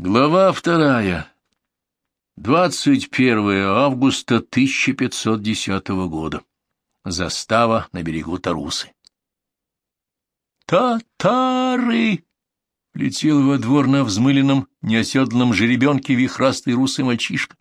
Глава вторая. 21 августа 1510 года. Застава на берегу Тарусы. «Татары!» — летел во двор на взмыленном, неоседланном жеребенке вихрастый русый мальчишка.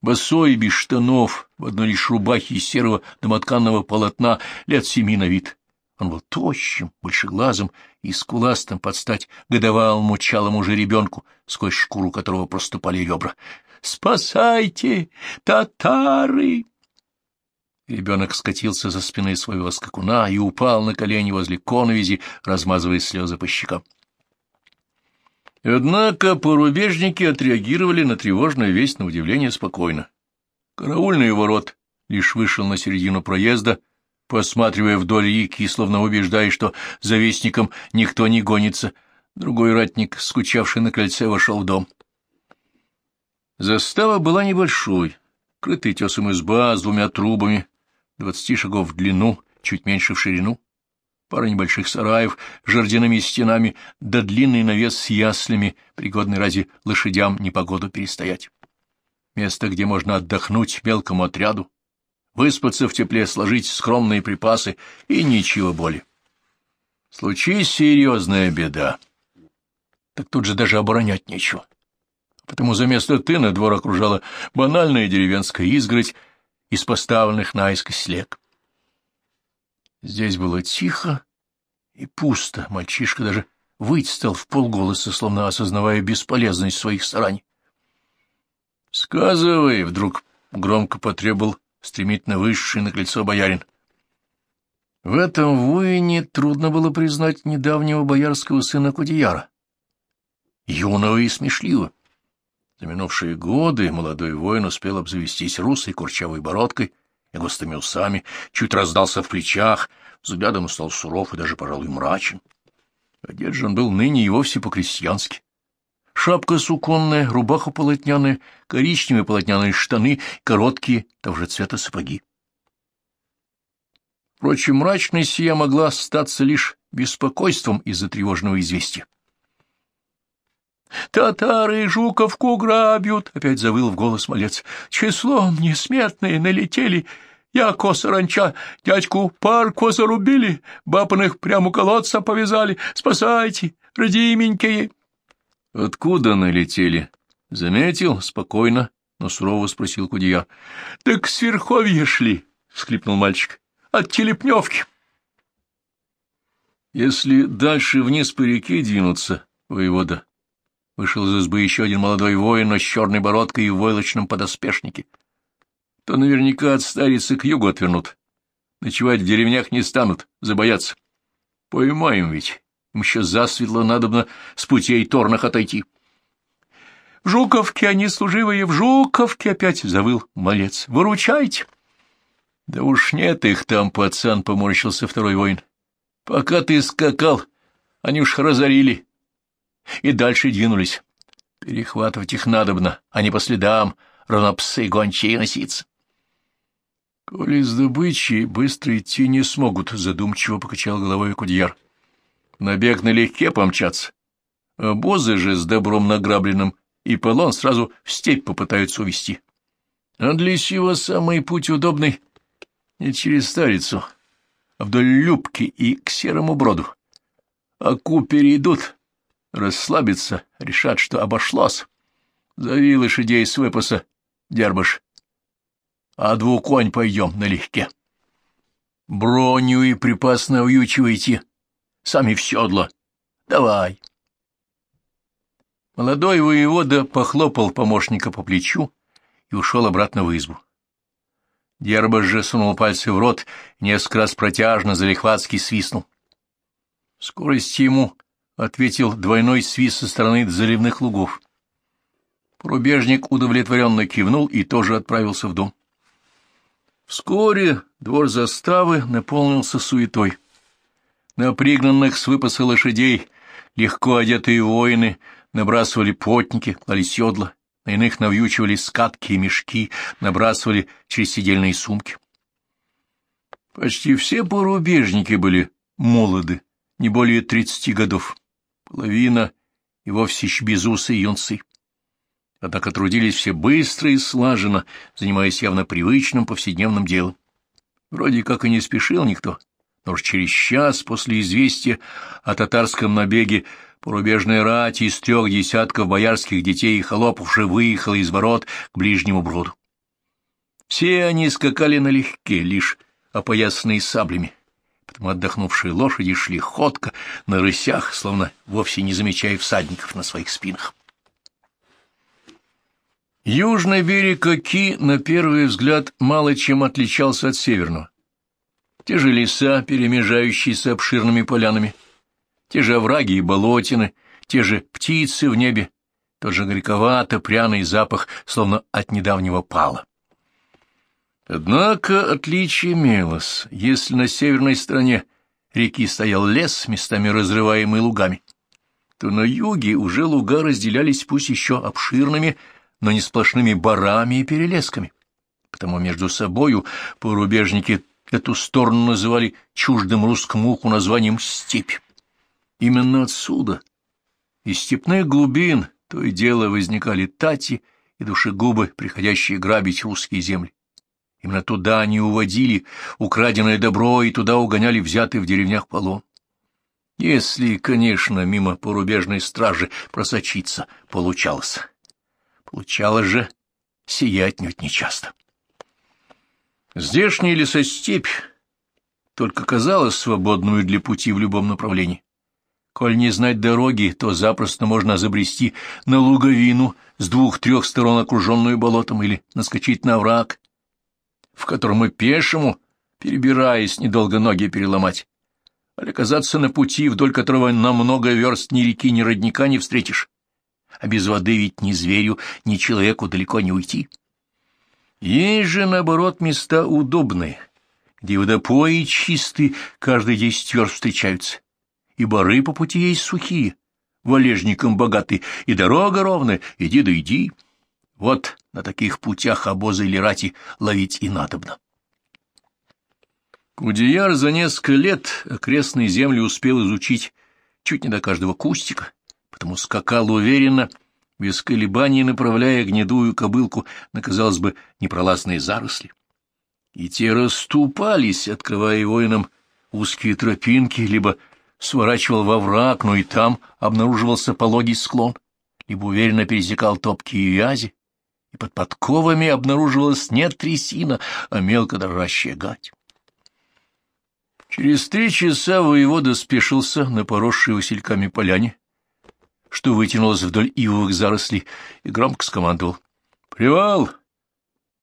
Босой, без штанов, в одной лишь рубахе из серого домотканного полотна, лет семи на вид. Он был тощим, большеглазым и скуластым под стать годовалому чалому жеребенку, сквозь шкуру которого проступали ребра. «Спасайте, татары!» Ребенок скатился за спиной своего скакуна и упал на колени возле коновизи, размазывая слезы по щекам. Однако порубежники отреагировали на тревожную весть на удивление спокойно. Караульный ворот лишь вышел на середину проезда, посматривая вдоль реки, словно убеждая, что за вестником никто не гонится. Другой ратник, скучавший на кольце, вошел в дом. Застава была небольшой, крытый тесом изба с двумя трубами, двадцати шагов в длину, чуть меньше в ширину, пара небольших сараев с жердяными стенами, да длинный навес с яслями, пригодный ради лошадям непогоду перестоять. Место, где можно отдохнуть мелкому отряду, выспаться в тепле, сложить скромные припасы и ничего более. Случись серьезная беда, так тут же даже оборонять нечего. Потому за место тына двор окружала банальная деревенская изгородь из поставленных наискось слег. Здесь было тихо и пусто, мальчишка даже выть в полголоса, словно осознавая бесполезность своих стараний. — Сказывай, — вдруг громко потребовал стремительно вышедший на крыльцо боярин. В этом воине трудно было признать недавнего боярского сына Кудеяра. Юного и смешливого. За минувшие годы молодой воин успел обзавестись русой курчавой бородкой и густыми усами, чуть раздался в плечах, взглядом стал суров и даже, пожалуй, мрачен. Одет же он был ныне и вовсе по-крестьянски. Шапка суконная, рубаха полотняная, коричневые полотняные штаны, короткие, того же цвета сапоги. Впрочем, мрачность сия могла статься лишь беспокойством из-за тревожного известия. «Татары Жуковку грабят!» — опять завыл в голос малец. «Числом несметные налетели. Яко саранча, дядьку парку зарубили, бабаных прямо колодца повязали. Спасайте, родименькие!» — Откуда налетели? — Заметил? Спокойно, но сурово спросил Кудия. — Так с верховья шли, — всхлипнул мальчик. — От Телепневки. — Если дальше вниз по реке двинуться, воевода, вышел из избы еще один молодой воин, с черной бородкой и в войлочном подоспешнике, то наверняка от старицы к югу отвернут. Ночевать в деревнях не станут, забоятся. Поймаем ведь. Им еще засветло надобно с путей торных отойти. — В Жуковке они служивые, в Жуковке опять завыл малец. — Выручайте! — Да уж нет их там, пацан, — поморщился второй воин. — Пока ты скакал, они уж разорили. И дальше двинулись. Перехватывать их надобно, а не по следам, равно псы гончие носиться. — Коли с добычей быстро идти не смогут, — задумчиво покачал головой Кудьяр. — Набег налегке помчаться. Обозы же с добром награбленным и полон сразу в степь попытаются увести. А для сего самый путь удобный не через старицу, а вдоль Любки и к Серому Броду. Аку перейдут, расслабятся, решат, что обошлось. Зови лошадей с выпаса, дербаш. А двух конь пойдем налегке. Броню и припас навьючивайте, Сами в седло. Давай. Молодой воевода похлопал помощника по плечу и ушел обратно в избу. Дербаш же сунул пальцы в рот несколько раз протяжно залихватски свистнул. В скорости ему ответил двойной свист со стороны заливных лугов. Порубежник удовлетворенно кивнул и тоже отправился в дом. Вскоре двор заставы наполнился суетой. На пригнанных с выпаса лошадей легко одетые воины набрасывали потники, клали седла, на иных навьючивали скатки и мешки, набрасывали через сидельные сумки. Почти все порубежники были молоды, не более тридцати годов. Половина и вовсе щебезусы юнцы. Однако трудились все быстро и слаженно, занимаясь явно привычным повседневным делом. Вроде как и не спешил никто, но уж через час после известия о татарском набеге порубежная рать из трех десятков боярских детей и холопов уже выехала из ворот к ближнему броду. Все они скакали налегке, лишь опоясанные саблями, потому отдохнувшие лошади шли ходко на рысях, словно вовсе не замечая всадников на своих спинах. Южный берег Оки, на первый взгляд, мало чем отличался от северного. Те же леса, перемежающиеся обширными полянами, те же овраги и болотины, те же птицы в небе, тот же горьковато-пряный запах, словно от недавнего пала. Однако отличие имелось, если на северной стороне реки стоял лес, местами разрываемый лугами, то на юге уже луга разделялись пусть еще обширными, но не сплошными барами и перелесками. Потому между собою порубежники эту сторону называли чуждым русскому уху названием «степь». Именно отсюда, из степных глубин, то и дело возникали тати и душегубы, приходящие грабить русские земли. Именно туда они уводили украденное добро и туда угоняли взятый в деревнях полон. Если, конечно, мимо порубежной стражи просочиться получалось. Получалось же сия отнюдь нечасто. Здешняя лесостепь только казалась свободную для пути в любом направлении. Коль не знать дороги, то запросто можно забрести на луговину с двух-трех сторон окруженную болотом или наскочить на враг, в котором и пешему, перебираясь, недолго ноги переломать, или оказаться на пути, вдоль которого на много верст ни реки, ни родника не встретишь а без воды ведь ни зверю, ни человеку далеко не уйти. Есть же, наоборот, места удобные, где водопои чистые каждые десять верст встречаются, и бары по пути есть сухие, валежником богатые, и дорога ровная, иди да иди. Вот на таких путях обозы или рати ловить и надобно. Кудеяр за несколько лет окрестные земли успел изучить чуть не до каждого кустика, потому скакал уверенно, без колебаний направляя гнедую кобылку на, казалось бы, непролазные заросли. И те расступались, открывая воинам узкие тропинки, либо сворачивал во враг, но и там обнаруживался пологий склон, либо уверенно пересекал топкие вязи, и под подковами обнаруживалась не трясина, а мелко дрожащая гать. Через три часа воевода спешился на поросшей васильками поляне, что вытянулось вдоль ивовых зарослей, и громко скомандовал. — Привал!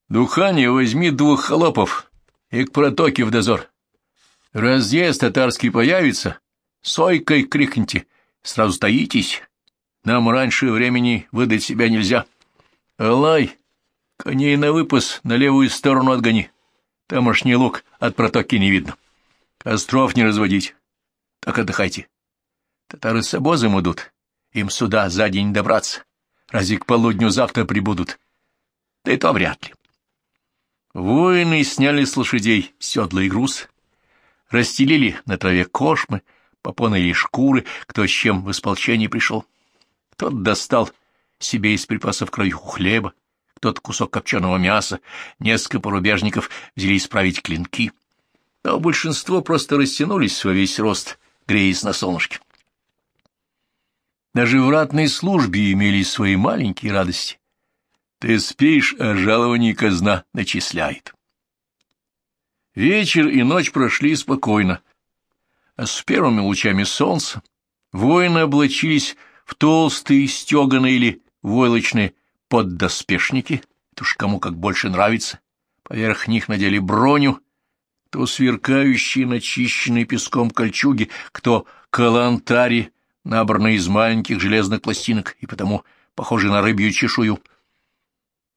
Духанье, возьми двух холопов и к протоке в дозор. Разъезд татарский появится, сойкой крикните, сразу стоитесь. Нам раньше времени выдать себя нельзя. Алай, коней на выпас на левую сторону отгони. Тамошний лук от протоки не видно. Костров не разводить. Так отдыхайте. Татары с обозом идут. Им сюда за день добраться. Разве к полудню завтра прибудут? Да и то вряд ли. Воины сняли с лошадей седла и груз, расстелили на траве кошмы, попоны и шкуры, кто с чем в исполчении пришел. Тот достал себе из припасов краюху хлеба, кто-то кусок копченого мяса, несколько порубежников взялись справить клинки, но большинство просто растянулись во весь рост, греясь на солнышке. Даже в ратной службе имели свои маленькие радости. Ты спишь, а жалование казна начисляет. Вечер и ночь прошли спокойно, а с первыми лучами солнца воины облачились в толстые стеганые или войлочные поддоспешники, это уж кому как больше нравится, поверх них надели броню, то сверкающие начищенные песком кольчуги, кто калантари, набранный из маленьких железных пластинок и потому похожий на рыбью чешую.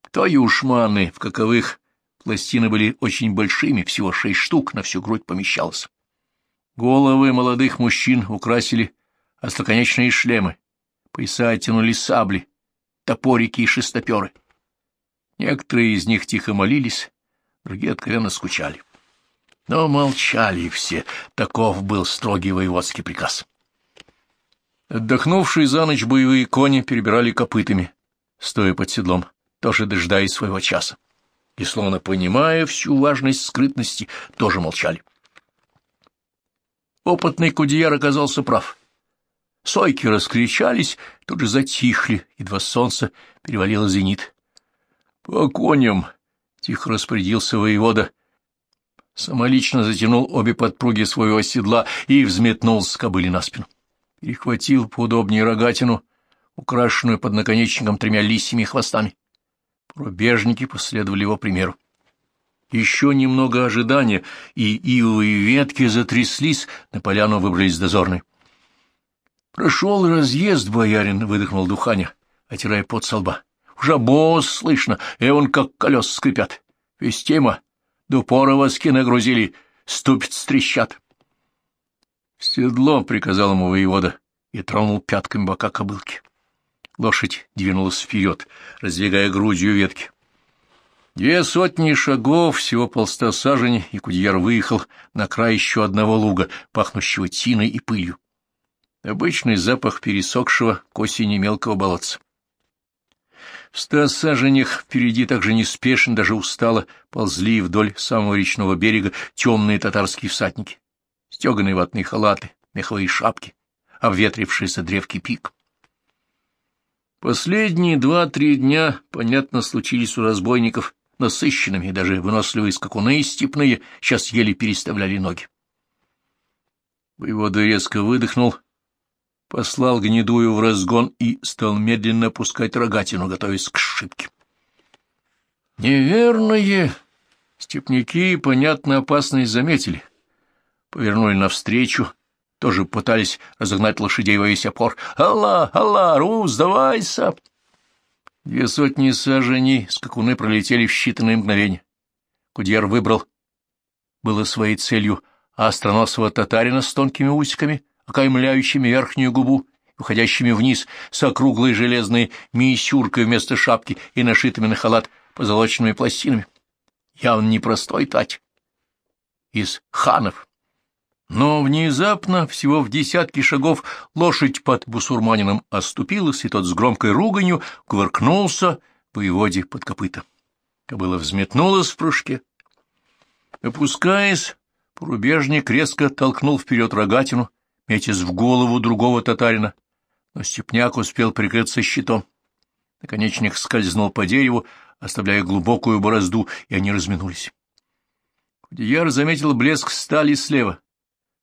Кто юшманы, в каковых пластины были очень большими, всего шесть штук на всю грудь помещалось. Головы молодых мужчин украсили остроконечные шлемы, пояса оттянули сабли, топорики и шестоперы. Некоторые из них тихо молились, другие откровенно скучали. Но молчали все, таков был строгий воеводский приказ. Отдохнувшие за ночь боевые кони перебирали копытами, стоя под седлом, тоже дожидаясь своего часа. И, словно понимая всю важность скрытности, тоже молчали. Опытный кудеяр оказался прав. Сойки раскричались, тут же затихли, едва солнце перевалило зенит. — По коням! — тихо распорядился воевода. Самолично затянул обе подпруги своего седла и взметнул с кобыли на спину перехватил поудобнее рогатину, украшенную под наконечником тремя лисьими хвостами. Пробежники последовали его примеру. Еще немного ожидания, и ивовые ветки затряслись, на поляну выбрались дозорные. — Прошел разъезд, боярин, — выдохнул Духаня, отирая пот со лба. — Уже босс слышно, и он как колес скрипят. Весь тема, до пора воски нагрузили, ступиц трещат. — Седло, — приказал ему воевода, и тронул пятками бока кобылки. Лошадь двинулась вперед, раздвигая грудью ветки. Две сотни шагов, всего полста саженей, и Кудьяр выехал на край еще одного луга, пахнущего тиной и пылью. Обычный запах пересохшего к осени мелкого болотца. В ста саженях впереди также неспешно, даже устало, ползли вдоль самого речного берега темные татарские всадники стеганые ватные халаты, меховые шапки, обветрившиеся древки пик. Последние два-три дня, понятно, случились у разбойников насыщенными, даже выносливые скакуны степные сейчас еле переставляли ноги. Воевода резко выдохнул, послал гнедую в разгон и стал медленно опускать рогатину, готовясь к шибке. Неверные степняки, понятно, опасность заметили — повернули навстречу, тоже пытались разогнать лошадей во весь опор. «Алла, Алла, Ру, сдавайся!» Две сотни саженей скакуны пролетели в считанные мгновения. Кудьяр выбрал, было своей целью, остроносого татарина с тонкими усиками, окаймляющими верхнюю губу, уходящими вниз с округлой железной миссюркой вместо шапки и нашитыми на халат позолоченными пластинами. Явно непростой тать. Из ханов. Но внезапно, всего в десятки шагов, лошадь под бусурманином оступилась, и тот с громкой руганью кувыркнулся воеводе под копыта. Кобыла взметнулась в прыжке. Опускаясь, порубежник резко толкнул вперед рогатину, метясь в голову другого татарина, но степняк успел прикрыться щитом. Наконечник скользнул по дереву, оставляя глубокую борозду, и они разминулись. Худияр заметил блеск стали слева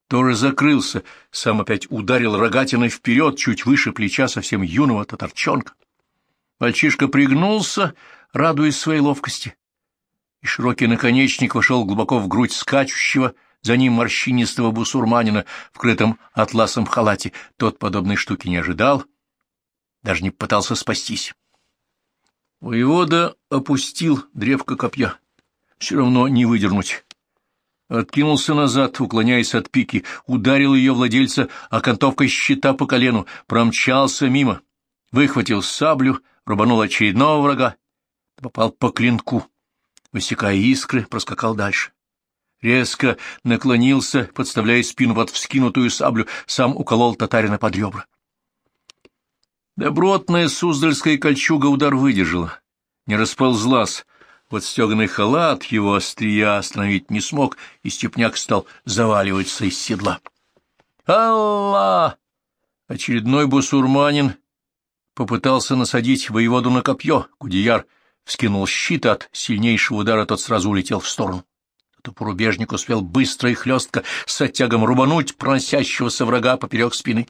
тоже закрылся, сам опять ударил рогатиной вперед, чуть выше плеча совсем юного татарчонка. Мальчишка пригнулся, радуясь своей ловкости, и широкий наконечник вошел глубоко в грудь скачущего, за ним морщинистого бусурманина в крытом атласом халате. Тот подобной штуки не ожидал, даже не пытался спастись. Воевода опустил древко копья. Все равно не выдернуть. Откинулся назад, уклоняясь от пики, ударил ее владельца окантовкой щита по колену, промчался мимо, выхватил саблю, рубанул очередного врага, попал по клинку, высекая искры, проскакал дальше. Резко наклонился, подставляя спину под вскинутую саблю, сам уколол татарина под ребра. Добротная суздальская кольчуга удар выдержала, не расползлась, вот стеганый халат его острия остановить не смог, и степняк стал заваливаться из седла. «Алла!» Очередной бусурманин попытался насадить воеводу на копье. Кудеяр вскинул щит от сильнейшего удара, тот сразу улетел в сторону. Тот порубежник успел быстро и хлестко с оттягом рубануть проносящегося врага поперек спины.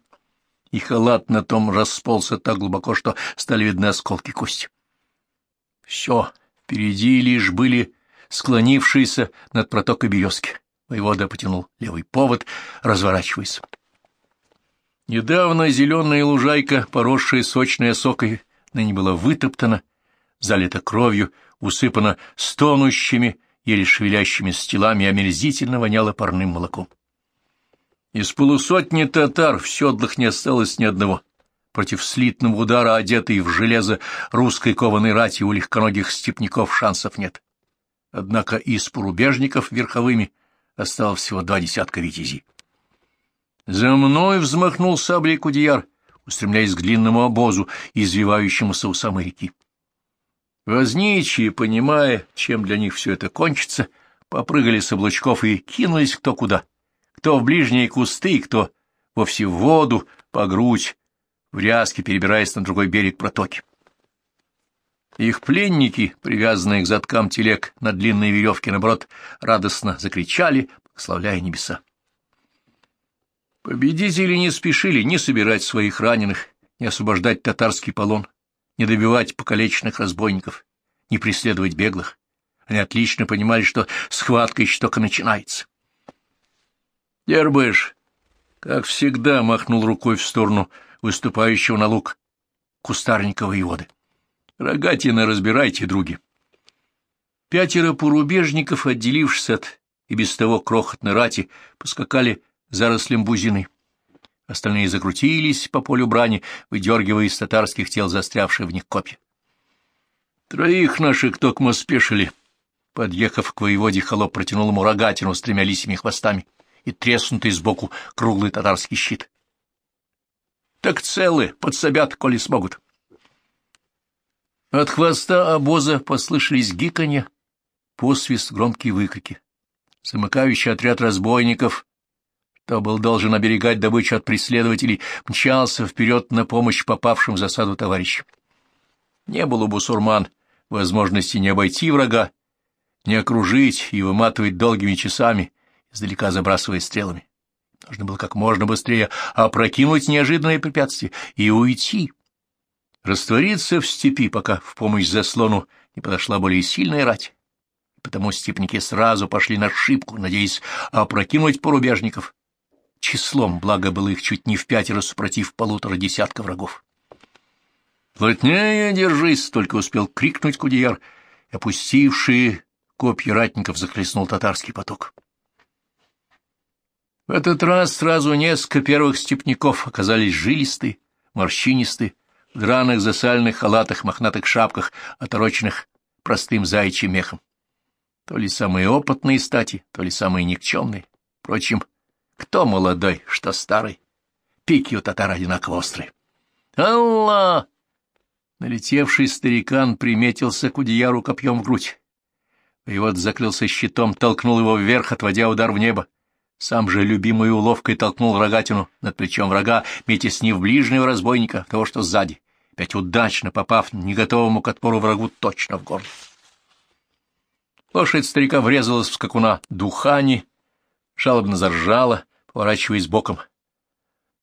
И халат на том расползся так глубоко, что стали видны осколки кости. Все, Впереди лишь были склонившиеся над протокой березки. Воевода потянул левый повод, разворачиваясь. Недавно зеленая лужайка, поросшая сочной осокой, ныне была вытоптана, залита кровью, усыпана стонущими, еле шевелящими стелами, омерзительно воняло парным молоком. Из полусотни татар в седлах не осталось ни одного — Против слитного удара, одетый в железо русской кованой рати, у легконогих степняков шансов нет. Однако из порубежников верховыми осталось всего два десятка витязей. За мной взмахнул саблей кудеяр, устремляясь к длинному обозу, извивающемуся у самой реки. Возничие, понимая, чем для них все это кончится, попрыгали с облачков и кинулись кто куда, кто в ближние кусты, кто вовсе в воду, по грудь, в ряске, перебираясь на другой берег протоки. Их пленники, привязанные к заткам телег на длинной веревке, наоборот, радостно закричали, славляя небеса. Победители не спешили ни собирать своих раненых, ни освобождать татарский полон, ни добивать покалеченных разбойников, ни преследовать беглых. Они отлично понимали, что схватка еще только начинается. Дербыш, как всегда, махнул рукой в сторону выступающего на луг кустарника воеводы. Рогатина разбирайте, други. Пятеро порубежников, отделившись от и без того крохотной рати, поскакали зарослем бузины. Остальные закрутились по полю брани, выдергивая из татарских тел застрявшие в них копья. Троих наших токмо спешили. Подъехав к воеводе, холоп протянул ему рогатину с тремя лисьими хвостами и треснутый сбоку круглый татарский щит. — Так целы, подсобят, коли смогут. От хвоста обоза послышались гиканье, посвист, громкие выкрики. Замыкающий отряд разбойников, кто был должен оберегать добычу от преследователей, мчался вперед на помощь попавшим в засаду товарищам. Не было у бусурман возможности не обойти врага, не окружить и выматывать долгими часами, издалека забрасывая стрелами. Нужно было как можно быстрее опрокинуть неожиданное препятствие и уйти раствориться в степи, пока в помощь заслону не подошла более сильная рать. Потому степники сразу пошли на шибку, надеясь опрокинуть порубежников. Числом, благо было их чуть не в пятеро, супротив полутора десятка врагов. «Плотнее держись!» — только успел крикнуть Кудеяр, опустившие копья ратников захлестнул татарский поток. В этот раз сразу несколько первых степняков оказались жилистые, морщинистые, в драных засальных халатах, мохнатых шапках, отороченных простым заячьим мехом. То ли самые опытные стати, то ли самые никчемные. Впрочем, кто молодой, что старый? Пики у татар одинаково острые. «Алла!» Налетевший старикан приметился к Удияру копьем в грудь. Воевод закрылся щитом, толкнул его вверх, отводя удар в небо. Сам же любимой уловкой толкнул рогатину над плечом врага, метя с в ближнего разбойника, того, что сзади опять удачно попав неготовому к отпору врагу точно в горло. Лошадь старика врезалась в скакуна духани, жалобно заржала, поворачиваясь боком.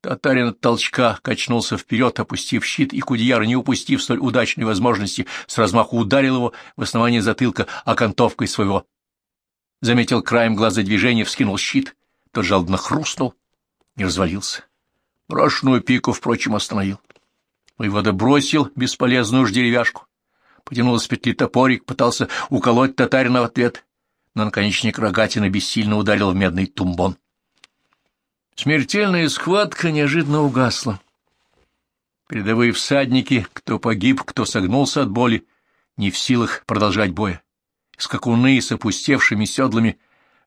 Татарин от толчка качнулся вперед, опустив щит, и Кудьяр, не упустив столь удачной возможности, с размаху ударил его в основание затылка окантовкой своего. Заметил краем глаза движение, вскинул щит, тот жалобно хрустнул и развалился. Брошенную пику, впрочем, остановил. Воевода бросил бесполезную уж деревяшку. Потянул с петли топорик, пытался уколоть татарина в ответ, но наконечник рогатины бессильно ударил в медный тумбон. Смертельная схватка неожиданно угасла. Передовые всадники, кто погиб, кто согнулся от боли, не в силах продолжать боя. Скакуны с опустевшими седлами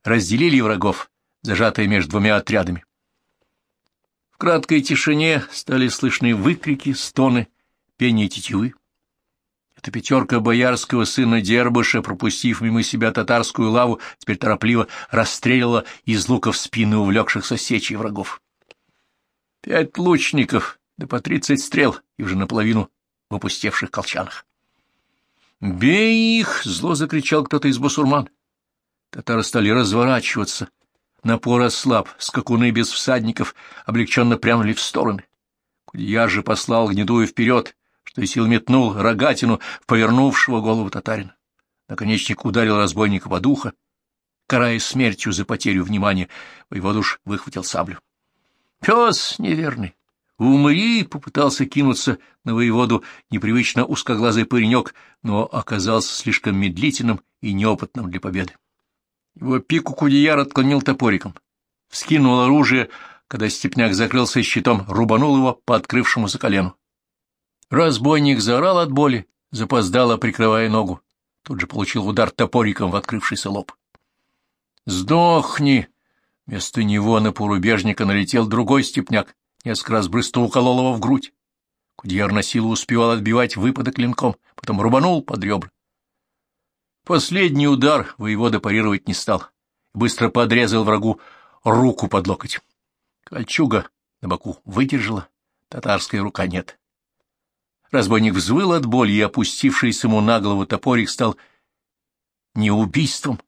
разделили врагов, зажатые между двумя отрядами. В краткой тишине стали слышны выкрики, стоны, пение тетивы. Эта пятерка боярского сына Дербыша, пропустив мимо себя татарскую лаву, теперь торопливо расстреляла из лука в спины увлекшихся сечей врагов. Пять лучников, да по тридцать стрел, и уже наполовину в опустевших колчанах. «Бей их!» — зло закричал кто-то из бусурман. Татары стали разворачиваться, Напор ослаб, скакуны без всадников облегченно прянули в стороны. Кудьяр же послал гнедую вперед, что и сил метнул рогатину в повернувшего голову татарина. Наконечник ударил разбойника по духу, карая смертью за потерю внимания, воеводуш выхватил саблю. «Пес неверный! Умри!» — попытался кинуться на воеводу непривычно узкоглазый паренек, но оказался слишком медлительным и неопытным для победы. Его пику Кудеяр отклонил топориком. Вскинул оружие, когда степняк закрылся щитом, рубанул его по открывшемуся колену. Разбойник заорал от боли, запоздало прикрывая ногу. Тут же получил удар топориком в открывшийся лоб. «Сдохни!» Вместо него на порубежника налетел другой степняк, несколько раз брысту уколол его в грудь. Кудьяр на силу успевал отбивать выпады клинком, потом рубанул под ребра. Последний удар воевода парировать не стал, быстро подрезал врагу руку под локоть. Кольчуга на боку выдержала, татарская рука нет. Разбойник взвыл от боли, и опустившийся ему на голову топорик стал не убийством,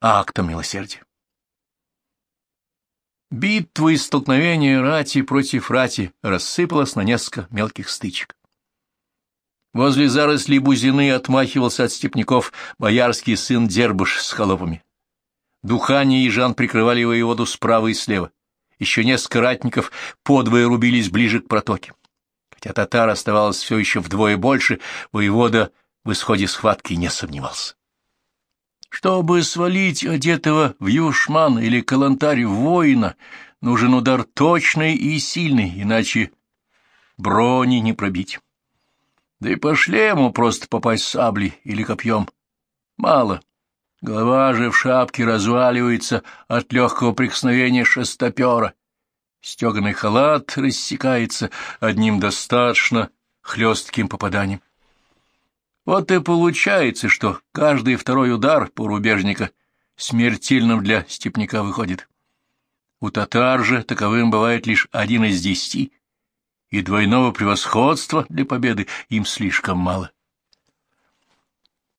а актом милосердия. Битва и столкновение рати против рати рассыпалась на несколько мелких стычек. Возле зарослей бузины отмахивался от степняков боярский сын Дербыш с холопами. Духани и Жан прикрывали воеводу справа и слева. Еще несколько ратников подвое рубились ближе к протоке. Хотя татар оставалось все еще вдвое больше, воевода в исходе схватки не сомневался. Чтобы свалить одетого в юшман или калантарь воина, нужен удар точный и сильный, иначе брони не пробить. Да и по шлему просто попасть саблей или копьем. Мало. Голова же в шапке разваливается от легкого прикосновения шестопера. Стеганый халат рассекается одним достаточно хлестким попаданием. Вот и получается, что каждый второй удар порубежника смертельным для степняка выходит. У татар же таковым бывает лишь один из десяти, и двойного превосходства для победы им слишком мало.